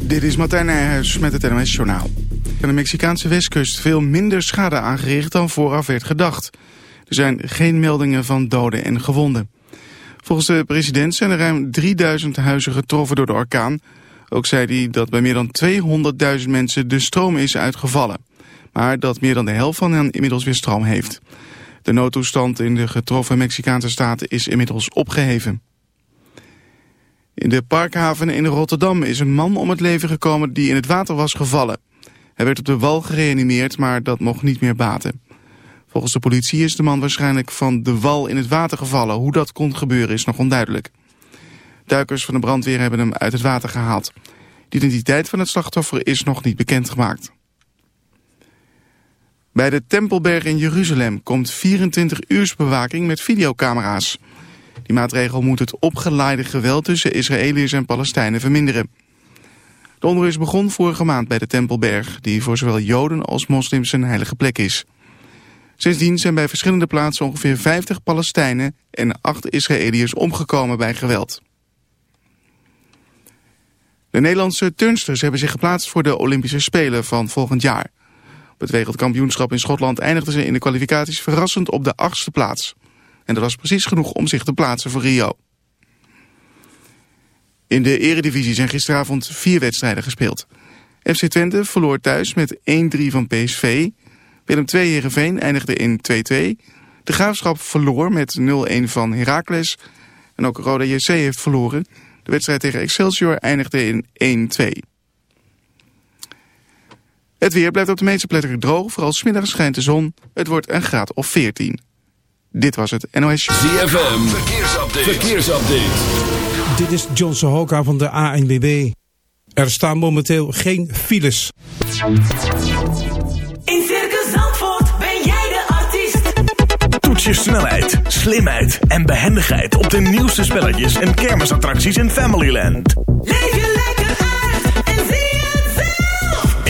Dit is Martijn Nijhuis met het NOS Journaal. Aan de Mexicaanse westkust veel minder schade aangericht dan vooraf werd gedacht. Er zijn geen meldingen van doden en gewonden. Volgens de president zijn er ruim 3000 huizen getroffen door de orkaan. Ook zei hij dat bij meer dan 200.000 mensen de stroom is uitgevallen. Maar dat meer dan de helft van hen inmiddels weer stroom heeft. De noodtoestand in de getroffen Mexicaanse staten is inmiddels opgeheven. In de parkhaven in Rotterdam is een man om het leven gekomen die in het water was gevallen. Hij werd op de wal gereanimeerd, maar dat mocht niet meer baten. Volgens de politie is de man waarschijnlijk van de wal in het water gevallen. Hoe dat kon gebeuren is nog onduidelijk. Duikers van de brandweer hebben hem uit het water gehaald. De identiteit van het slachtoffer is nog niet bekendgemaakt. Bij de Tempelberg in Jeruzalem komt 24 uursbewaking met videocamera's. Die maatregel moet het opgeleide geweld tussen Israëliërs en Palestijnen verminderen. De onrust begon vorige maand bij de Tempelberg, die voor zowel Joden als moslims een heilige plek is. Sindsdien zijn bij verschillende plaatsen ongeveer 50 Palestijnen en 8 Israëliërs omgekomen bij geweld. De Nederlandse turnsters hebben zich geplaatst voor de Olympische Spelen van volgend jaar. Op het wereldkampioenschap in Schotland eindigden ze in de kwalificaties verrassend op de achtste plaats. En dat was precies genoeg om zich te plaatsen voor Rio. In de eredivisie zijn gisteravond vier wedstrijden gespeeld. FC Twente verloor thuis met 1-3 van PSV. Willem II Heerenveen eindigde in 2-2. De Graafschap verloor met 0-1 van Heracles. En ook Roda JC heeft verloren. De wedstrijd tegen Excelsior eindigde in 1-2. Het weer blijft op de meeste plekken droog. Vooral smiddags schijnt de zon. Het wordt een graad of 14. Dit was het NOS ZFM, verkeersupdate. verkeersupdate. Dit is John Sohoka van de ANWB. Er staan momenteel geen files. In Circus Zandvoort ben jij de artiest. Toets je snelheid, slimheid en behendigheid op de nieuwste spelletjes en kermisattracties in Familyland. Leef je lekker uit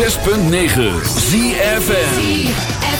106.9 ZFN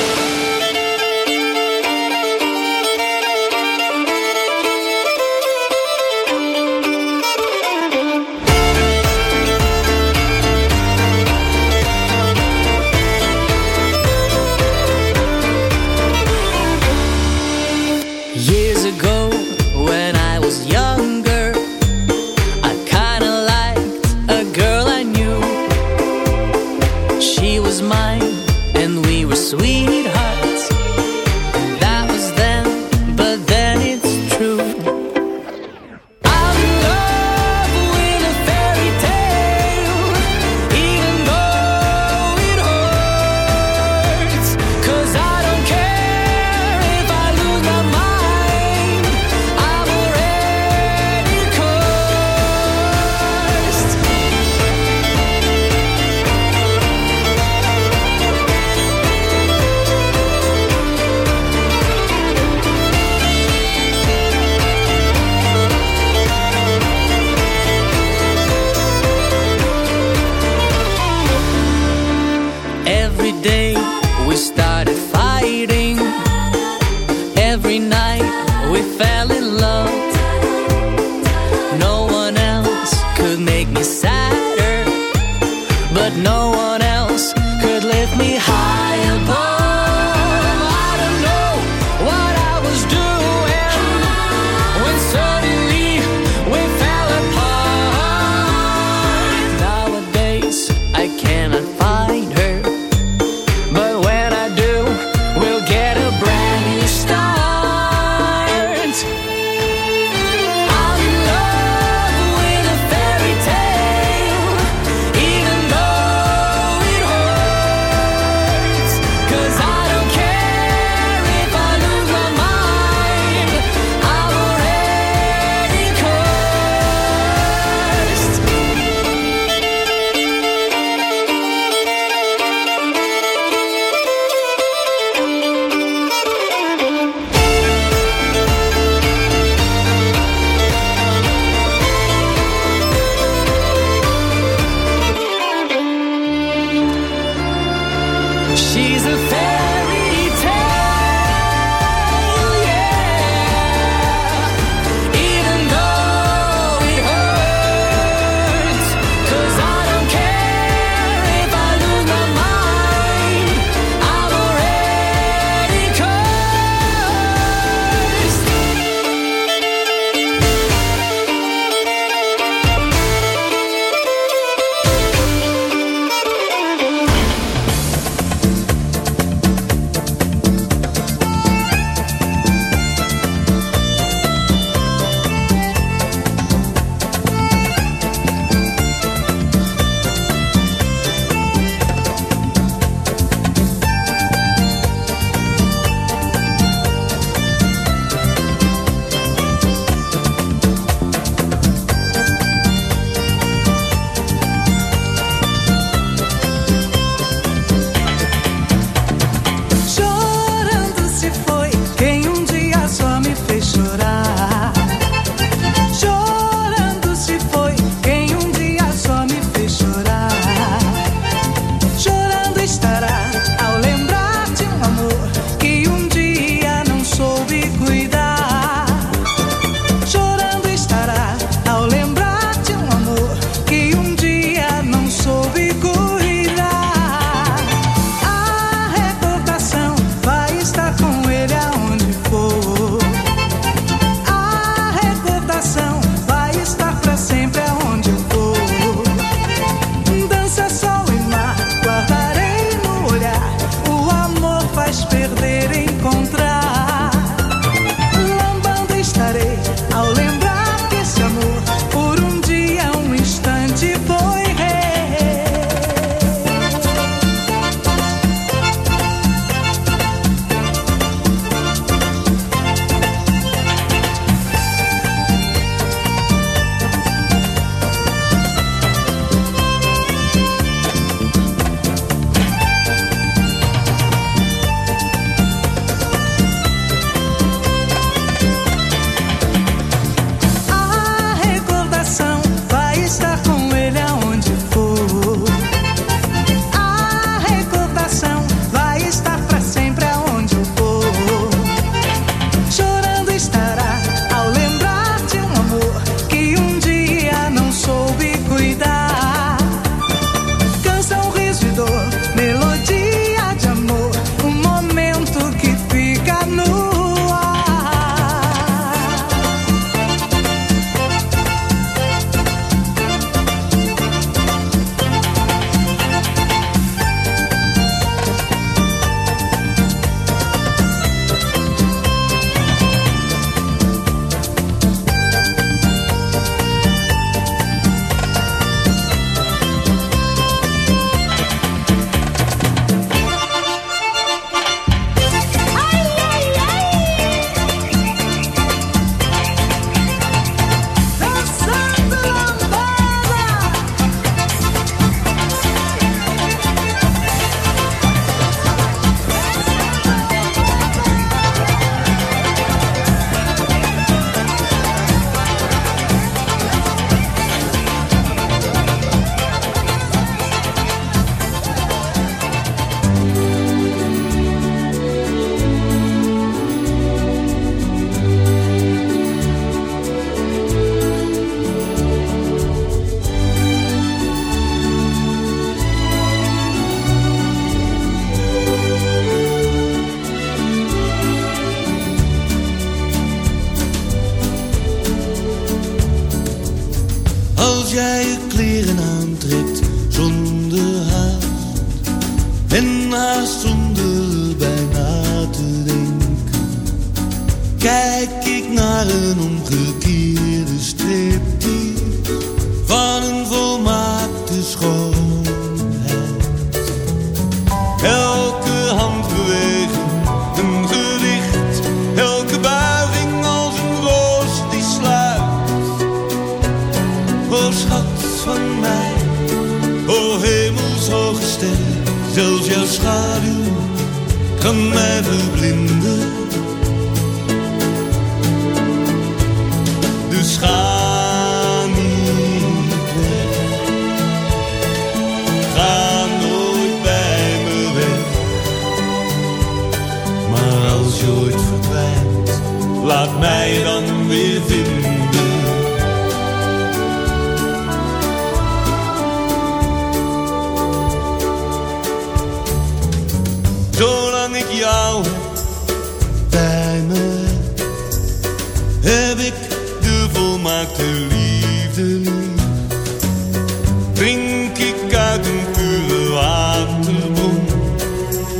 热龙各地。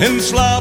in slaap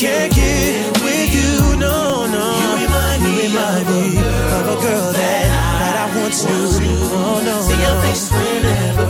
can't get with you, no, no. You remind me, you remind me of, a girl, of a girl that, that, I, want to once knew. Oh, no, See your face whenever.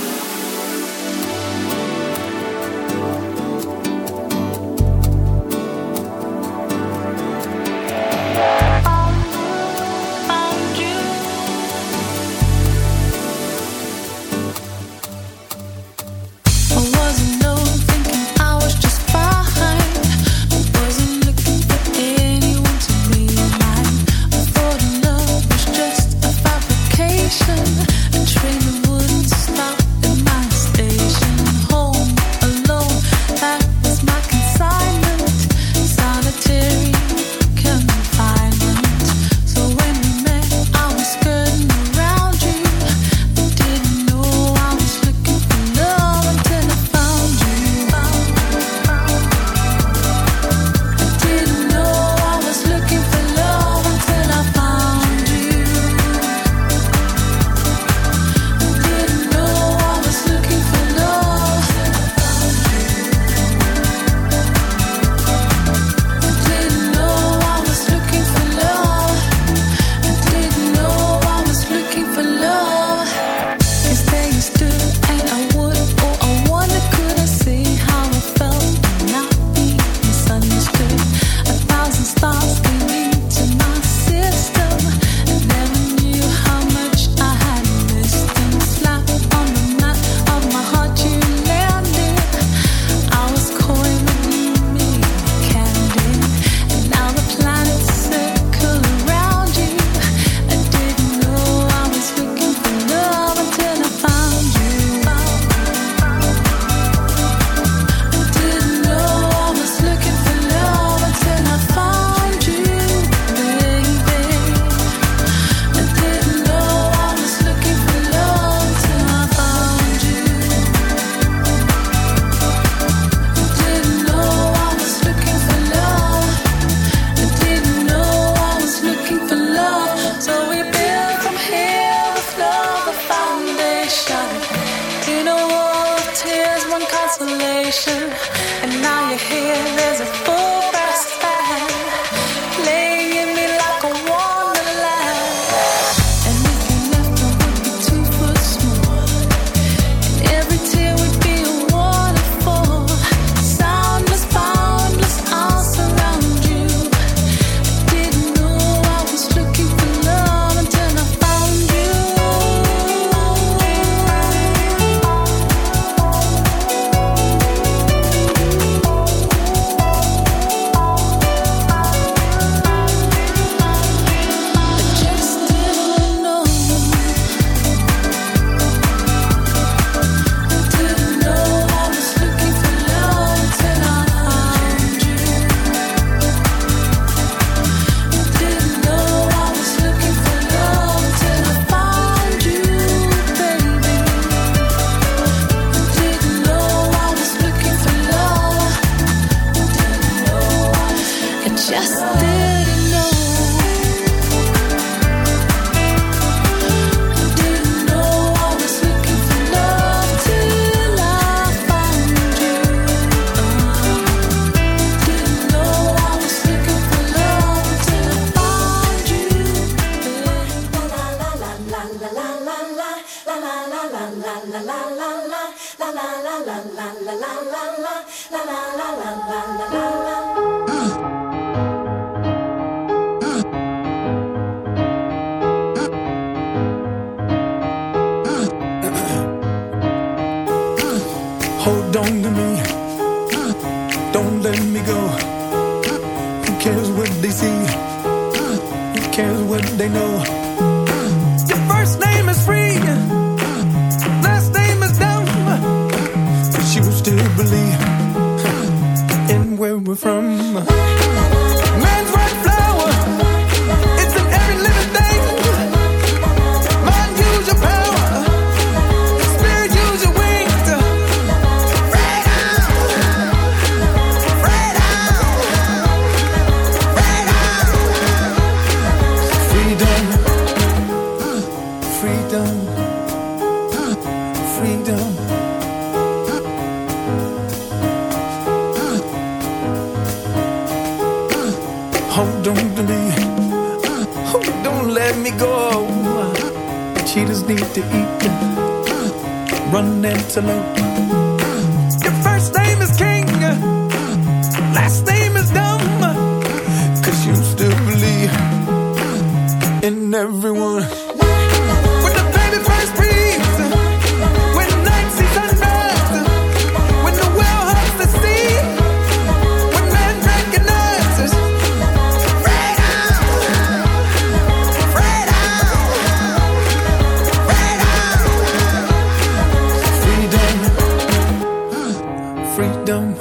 freedom.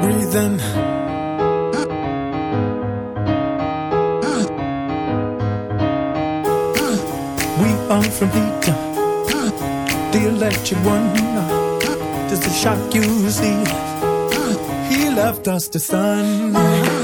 Breathing. We are from Peter, the electric one. Just a shock you see. He left us the sun.